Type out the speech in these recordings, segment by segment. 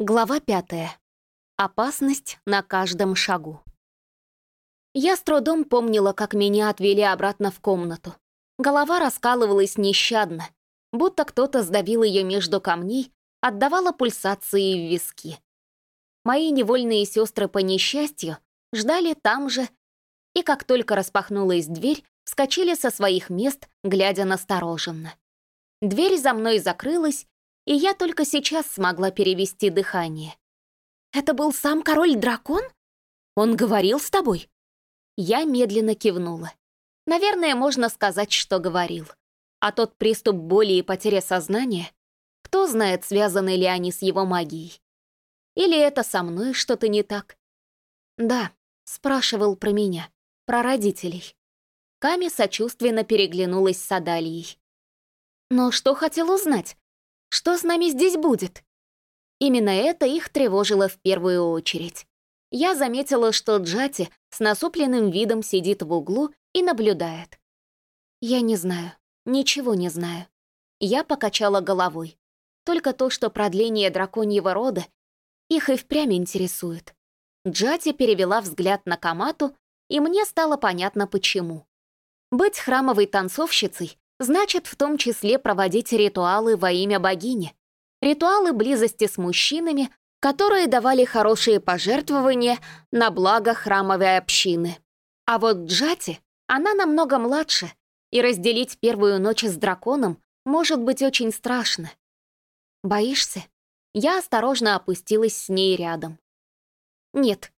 Глава пятая. Опасность на каждом шагу. Я с трудом помнила, как меня отвели обратно в комнату. Голова раскалывалась нещадно, будто кто-то сдавил ее между камней, отдавала пульсации в виски. Мои невольные сестры по несчастью ждали там же, и как только распахнулась дверь, вскочили со своих мест, глядя настороженно. Дверь за мной закрылась, и я только сейчас смогла перевести дыхание. «Это был сам король-дракон? Он говорил с тобой?» Я медленно кивнула. Наверное, можно сказать, что говорил. А тот приступ боли и потеря сознания, кто знает, связаны ли они с его магией. Или это со мной что-то не так? Да, спрашивал про меня, про родителей. Ками сочувственно переглянулась с Адалией. Но что хотел узнать? Что с нами здесь будет?» Именно это их тревожило в первую очередь. Я заметила, что Джати с насупленным видом сидит в углу и наблюдает. Я не знаю, ничего не знаю. Я покачала головой. Только то, что продление драконьего рода их и впрямь интересует. Джати перевела взгляд на Камату, и мне стало понятно, почему. Быть храмовой танцовщицей значит в том числе проводить ритуалы во имя богини. Ритуалы близости с мужчинами, которые давали хорошие пожертвования на благо храмовой общины. А вот Джати, она намного младше, и разделить первую ночь с драконом может быть очень страшно. Боишься? Я осторожно опустилась с ней рядом. Нет.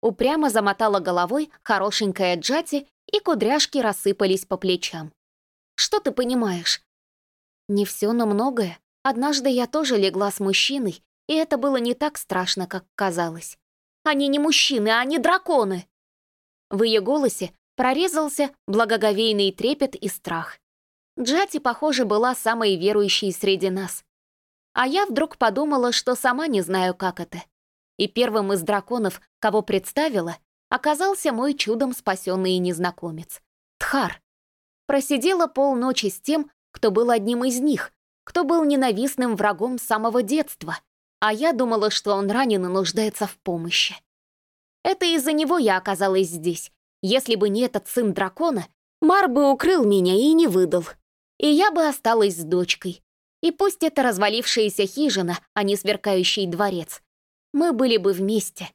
Упрямо замотала головой хорошенькая Джати, и кудряшки рассыпались по плечам. Что ты понимаешь?» «Не все, но многое. Однажды я тоже легла с мужчиной, и это было не так страшно, как казалось. Они не мужчины, а они драконы!» В ее голосе прорезался благоговейный трепет и страх. Джати, похоже, была самой верующей среди нас. А я вдруг подумала, что сама не знаю, как это. И первым из драконов, кого представила, оказался мой чудом спасенный незнакомец. Тхар. Просидела полночи с тем, кто был одним из них, кто был ненавистным врагом с самого детства, а я думала, что он ранен и нуждается в помощи. Это из-за него я оказалась здесь. Если бы не этот сын дракона, Мар бы укрыл меня и не выдал. И я бы осталась с дочкой. И пусть это развалившаяся хижина, а не сверкающий дворец. Мы были бы вместе.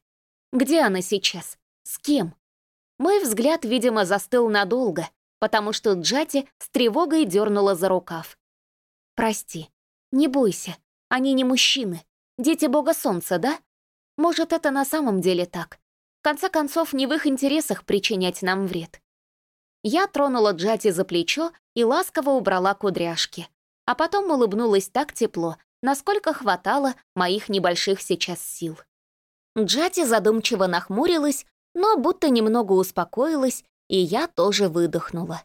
Где она сейчас? С кем? Мой взгляд, видимо, застыл надолго, потому что Джати с тревогой дернула за рукав. «Прости, не бойся, они не мужчины, дети бога солнца, да? Может, это на самом деле так? В конце концов, не в их интересах причинять нам вред». Я тронула Джати за плечо и ласково убрала кудряшки, а потом улыбнулась так тепло, насколько хватало моих небольших сейчас сил. Джати задумчиво нахмурилась, но будто немного успокоилась и я тоже выдохнула.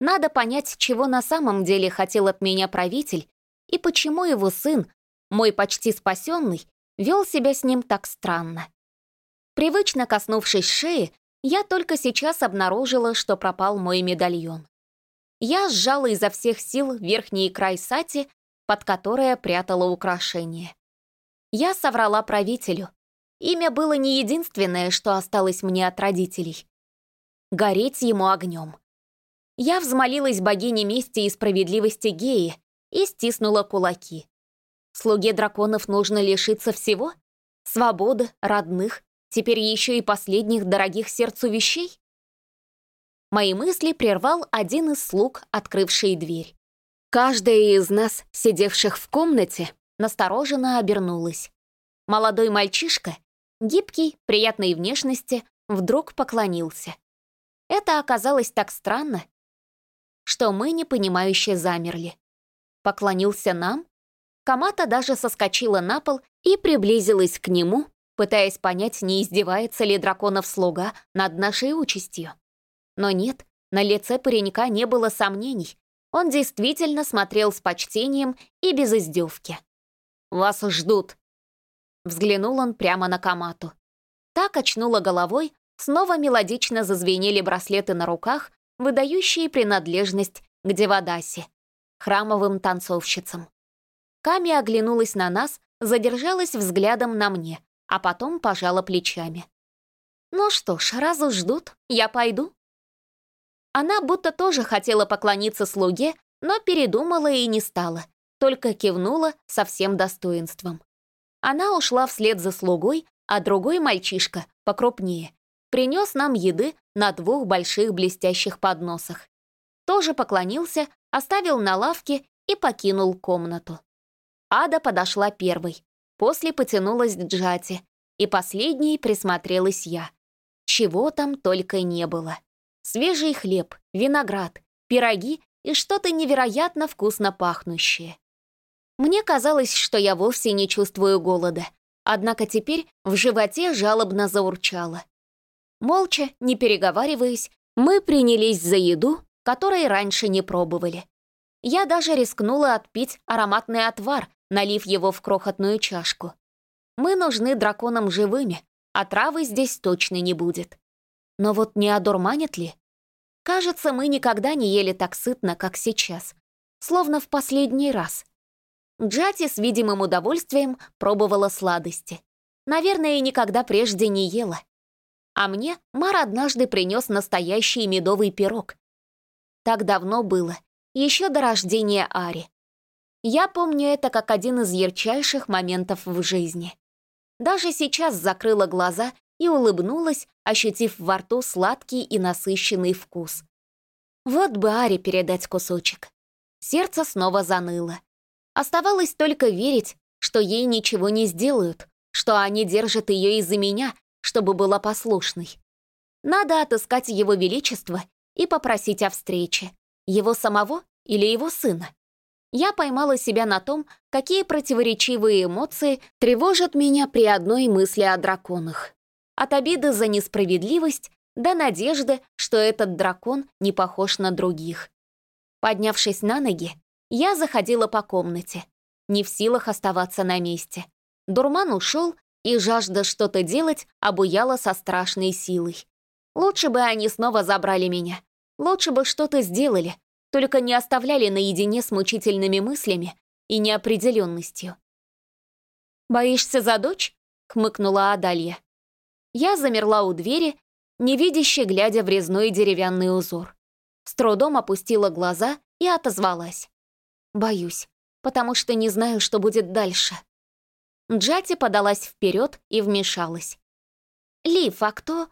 Надо понять, чего на самом деле хотел от меня правитель и почему его сын, мой почти спасенный, вел себя с ним так странно. Привычно коснувшись шеи, я только сейчас обнаружила, что пропал мой медальон. Я сжала изо всех сил верхний край сати, под которое прятала украшение. Я соврала правителю. Имя было не единственное, что осталось мне от родителей гореть ему огнем. Я взмолилась богине мести и справедливости Геи и стиснула кулаки. Слуге драконов нужно лишиться всего? Свободы, родных, теперь еще и последних дорогих сердцу вещей? Мои мысли прервал один из слуг, открывший дверь. Каждая из нас, сидевших в комнате, настороженно обернулась. Молодой мальчишка, гибкий, приятной внешности, вдруг поклонился. Это оказалось так странно, что мы непонимающе замерли. Поклонился нам? Камата даже соскочила на пол и приблизилась к нему, пытаясь понять, не издевается ли драконов слуга над нашей участью. Но нет, на лице паренька не было сомнений. Он действительно смотрел с почтением и без издевки. «Вас ждут!» Взглянул он прямо на Камату. Так очнула головой, Снова мелодично зазвенели браслеты на руках, выдающие принадлежность к Девадасе, храмовым танцовщицам. Ками оглянулась на нас, задержалась взглядом на мне, а потом пожала плечами. «Ну что ж, раз ждут, я пойду». Она будто тоже хотела поклониться слуге, но передумала и не стала, только кивнула со всем достоинством. Она ушла вслед за слугой, а другой мальчишка, покрупнее, принес нам еды на двух больших блестящих подносах. Тоже поклонился, оставил на лавке и покинул комнату. Ада подошла первой, после потянулась Джати, и последней присмотрелась я. Чего там только не было. Свежий хлеб, виноград, пироги и что-то невероятно вкусно пахнущее. Мне казалось, что я вовсе не чувствую голода, однако теперь в животе жалобно заурчало. Молча, не переговариваясь, мы принялись за еду, которой раньше не пробовали. Я даже рискнула отпить ароматный отвар, налив его в крохотную чашку. Мы нужны драконам живыми, а травы здесь точно не будет. Но вот не одурманит ли? Кажется, мы никогда не ели так сытно, как сейчас. Словно в последний раз. Джати с видимым удовольствием пробовала сладости. Наверное, никогда прежде не ела. А мне Мар однажды принес настоящий медовый пирог. Так давно было, еще до рождения Ари. Я помню это как один из ярчайших моментов в жизни. Даже сейчас закрыла глаза и улыбнулась, ощутив во рту сладкий и насыщенный вкус. Вот бы Аре передать кусочек. Сердце снова заныло. Оставалось только верить, что ей ничего не сделают, что они держат ее из-за меня, чтобы была послушной. Надо отыскать его величество и попросить о встрече. Его самого или его сына? Я поймала себя на том, какие противоречивые эмоции тревожат меня при одной мысли о драконах. От обиды за несправедливость до надежды, что этот дракон не похож на других. Поднявшись на ноги, я заходила по комнате, не в силах оставаться на месте. Дурман ушел, и жажда что-то делать обуяла со страшной силой. Лучше бы они снова забрали меня. Лучше бы что-то сделали, только не оставляли наедине с мучительными мыслями и неопределенностью. «Боишься за дочь?» — хмыкнула Адалья. Я замерла у двери, невидяще глядя в резной деревянный узор. С трудом опустила глаза и отозвалась. «Боюсь, потому что не знаю, что будет дальше». Джати подалась вперед и вмешалась. «Лив, а кто...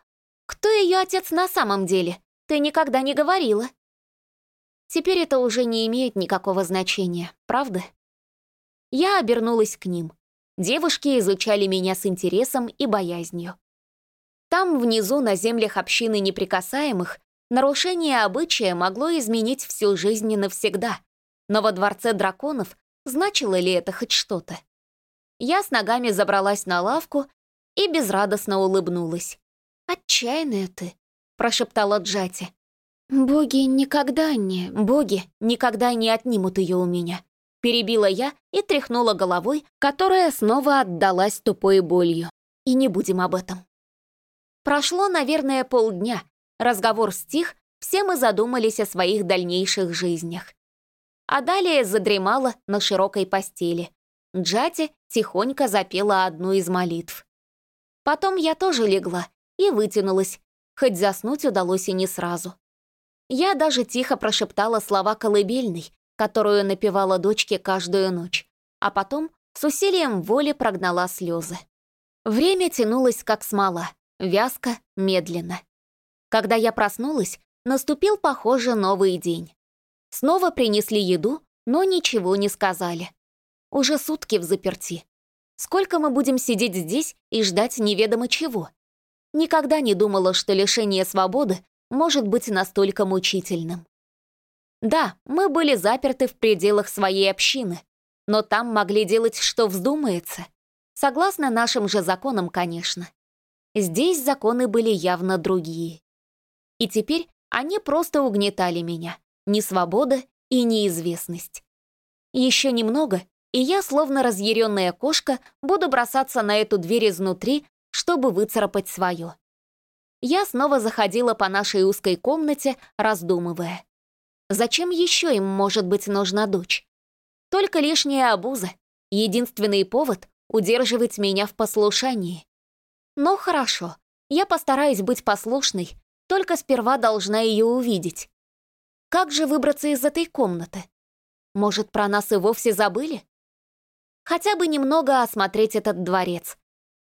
кто ее отец на самом деле? Ты никогда не говорила». Теперь это уже не имеет никакого значения, правда? Я обернулась к ним. Девушки изучали меня с интересом и боязнью. Там, внизу, на землях общины неприкасаемых, нарушение обычая могло изменить всю жизнь навсегда. Но во дворце драконов значило ли это хоть что-то? Я с ногами забралась на лавку и безрадостно улыбнулась. «Отчаянная ты», — прошептала Джати. «Боги никогда не... Боги никогда не отнимут ее у меня», перебила я и тряхнула головой, которая снова отдалась тупой болью. И не будем об этом. Прошло, наверное, полдня. Разговор стих, все мы задумались о своих дальнейших жизнях. А далее задремала на широкой постели. Джати тихонько запела одну из молитв. Потом я тоже легла и вытянулась, хоть заснуть удалось и не сразу. Я даже тихо прошептала слова колыбельной, которую напевала дочке каждую ночь, а потом с усилием воли прогнала слезы. Время тянулось как смола, вязко, медленно. Когда я проснулась, наступил, похоже, новый день. Снова принесли еду, но ничего не сказали. Уже сутки в заперти. Сколько мы будем сидеть здесь и ждать неведомо чего? Никогда не думала, что лишение свободы может быть настолько мучительным. Да, мы были заперты в пределах своей общины, но там могли делать, что вздумается. Согласно нашим же законам, конечно. Здесь законы были явно другие. И теперь они просто угнетали меня. Ни свобода и неизвестность. Еще немного, и я, словно разъяренная кошка, буду бросаться на эту дверь изнутри, чтобы выцарапать свое. Я снова заходила по нашей узкой комнате, раздумывая. Зачем еще им может быть нужна дочь? Только лишняя обуза. Единственный повод удерживать меня в послушании. Но хорошо, я постараюсь быть послушной, только сперва должна ее увидеть. Как же выбраться из этой комнаты? Может, про нас и вовсе забыли? Хотя бы немного осмотреть этот дворец.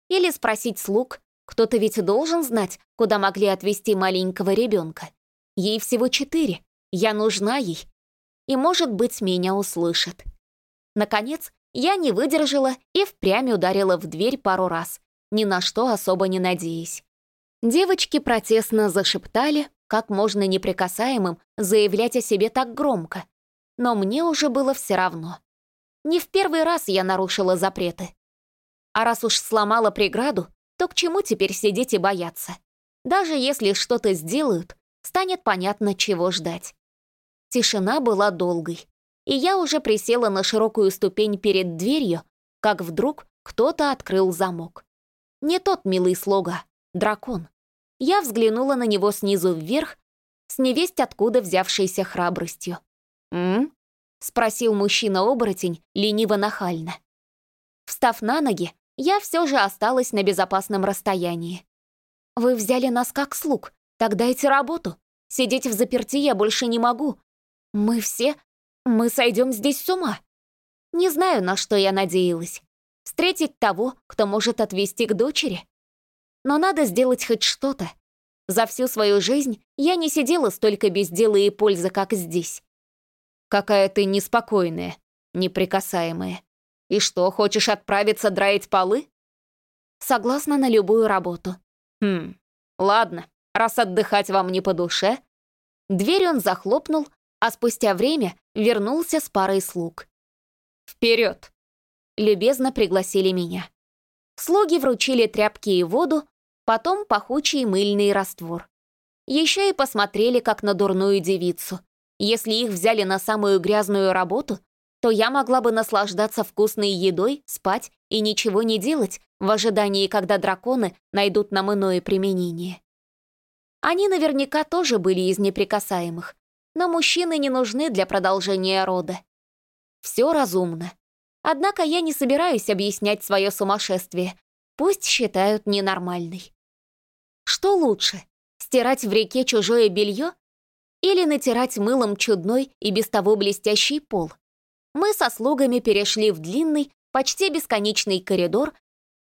Или спросить слуг, кто-то ведь должен знать, куда могли отвезти маленького ребенка. Ей всего четыре, я нужна ей. И, может быть, меня услышат. Наконец, я не выдержала и впрямь ударила в дверь пару раз, ни на что особо не надеясь. Девочки протестно зашептали, как можно неприкасаемым заявлять о себе так громко. Но мне уже было все равно. Не в первый раз я нарушила запреты. А раз уж сломала преграду, то к чему теперь сидеть и бояться? Даже если что-то сделают, станет понятно, чего ждать. Тишина была долгой, и я уже присела на широкую ступень перед дверью, как вдруг кто-то открыл замок. Не тот милый слуга, дракон. Я взглянула на него снизу вверх, с невесть откуда взявшейся храбростью. «М?», спросил мужчина-оборотень лениво-нахально. Встав на ноги, я все же осталась на безопасном расстоянии. «Вы взяли нас как слуг, так дайте работу. Сидеть в заперти я больше не могу. Мы все... Мы сойдем здесь с ума». Не знаю, на что я надеялась. Встретить того, кто может отвести к дочери? но надо сделать хоть что-то. За всю свою жизнь я не сидела столько без дела и пользы, как здесь. Какая ты неспокойная, неприкасаемая. И что, хочешь отправиться драить полы? Согласна на любую работу. Хм, ладно, раз отдыхать вам не по душе. Дверь он захлопнул, а спустя время вернулся с парой слуг. «Вперед!» Любезно пригласили меня. Слуги вручили тряпки и воду, потом пахучий мыльный раствор. Еще и посмотрели, как на дурную девицу. Если их взяли на самую грязную работу, то я могла бы наслаждаться вкусной едой, спать и ничего не делать в ожидании, когда драконы найдут нам иное применение. Они наверняка тоже были из неприкасаемых, но мужчины не нужны для продолжения рода. Все разумно. Однако я не собираюсь объяснять свое сумасшествие, Пусть считают ненормальной. Что лучше, стирать в реке чужое белье или натирать мылом чудной и без того блестящий пол? Мы со слугами перешли в длинный, почти бесконечный коридор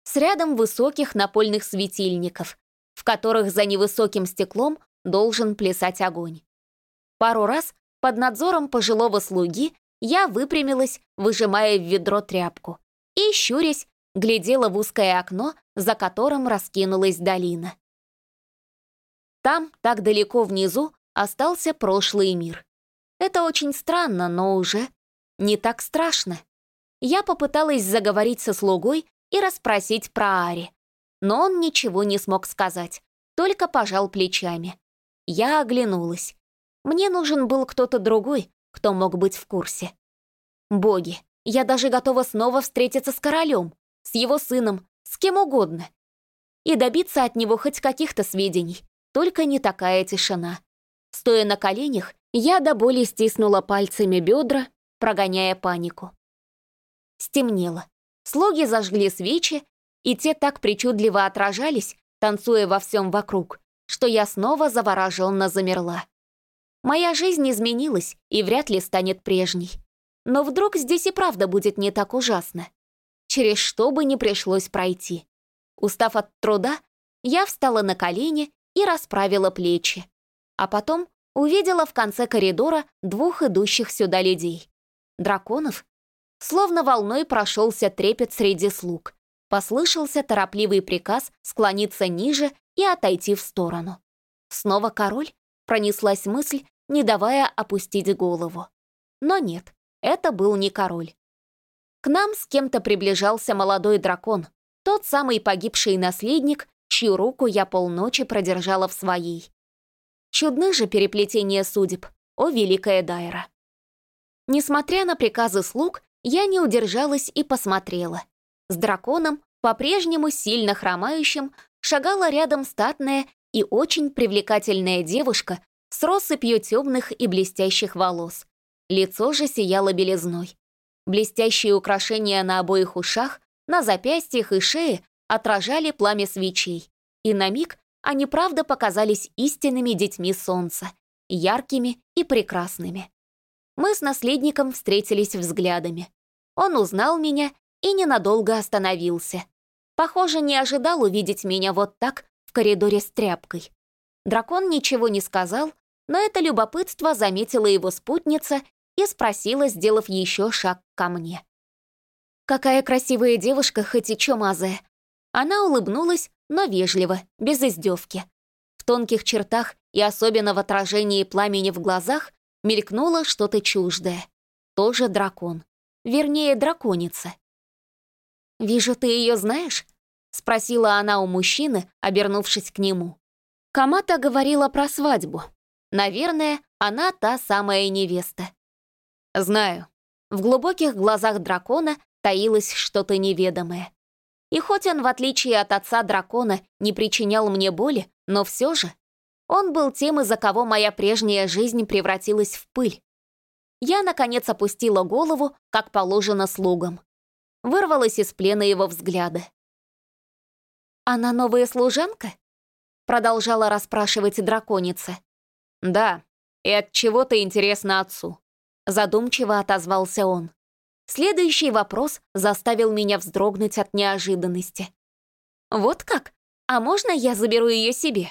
с рядом высоких напольных светильников, в которых за невысоким стеклом должен плясать огонь. Пару раз под надзором пожилого слуги я выпрямилась, выжимая в ведро тряпку, и, щурясь, глядела в узкое окно, за которым раскинулась долина. Там, так далеко внизу, остался прошлый мир. Это очень странно, но уже не так страшно. Я попыталась заговорить со слугой и расспросить про Ари, но он ничего не смог сказать, только пожал плечами. Я оглянулась. Мне нужен был кто-то другой, кто мог быть в курсе. Боги, я даже готова снова встретиться с королем с его сыном, с кем угодно. И добиться от него хоть каких-то сведений. Только не такая тишина. Стоя на коленях, я до боли стиснула пальцами бедра, прогоняя панику. Стемнело. Слуги зажгли свечи, и те так причудливо отражались, танцуя во всем вокруг, что я снова завороженно замерла. Моя жизнь изменилась и вряд ли станет прежней. Но вдруг здесь и правда будет не так ужасно через что бы ни пришлось пройти. Устав от труда, я встала на колени и расправила плечи. А потом увидела в конце коридора двух идущих сюда людей. Драконов? Словно волной прошелся трепет среди слуг. Послышался торопливый приказ склониться ниже и отойти в сторону. Снова король? Пронеслась мысль, не давая опустить голову. Но нет, это был не король. К нам с кем-то приближался молодой дракон, тот самый погибший наследник, чью руку я полночи продержала в своей. Чудны же переплетения судеб, о великая Дайра. Несмотря на приказы слуг, я не удержалась и посмотрела. С драконом, по-прежнему сильно хромающим, шагала рядом статная и очень привлекательная девушка с россыпью темных и блестящих волос. Лицо же сияло белизной. Блестящие украшения на обоих ушах на запястьях и шее отражали пламя свечей, и на миг они правда показались истинными детьми солнца, яркими и прекрасными. Мы с наследником встретились взглядами. Он узнал меня и ненадолго остановился. Похоже, не ожидал увидеть меня вот так в коридоре с тряпкой. Дракон ничего не сказал, но это любопытство заметила его спутница и спросила, сделав еще шаг ко мне. «Какая красивая девушка, хоть и чумазая!» Она улыбнулась, но вежливо, без издевки. В тонких чертах и особенно в отражении пламени в глазах мелькнуло что-то чуждое. Тоже дракон. Вернее, драконица. «Вижу, ты ее знаешь?» — спросила она у мужчины, обернувшись к нему. Камата говорила про свадьбу. Наверное, она та самая невеста. Знаю. В глубоких глазах дракона таилось что-то неведомое. И хоть он, в отличие от отца дракона, не причинял мне боли, но все же он был тем, из-за кого моя прежняя жизнь превратилась в пыль. Я, наконец, опустила голову, как положено слугам. Вырвалась из плена его взгляда. «Она новая служанка?» Продолжала расспрашивать драконица. «Да, и от чего-то интересно отцу», задумчиво отозвался он. Следующий вопрос заставил меня вздрогнуть от неожиданности. «Вот как? А можно я заберу ее себе?»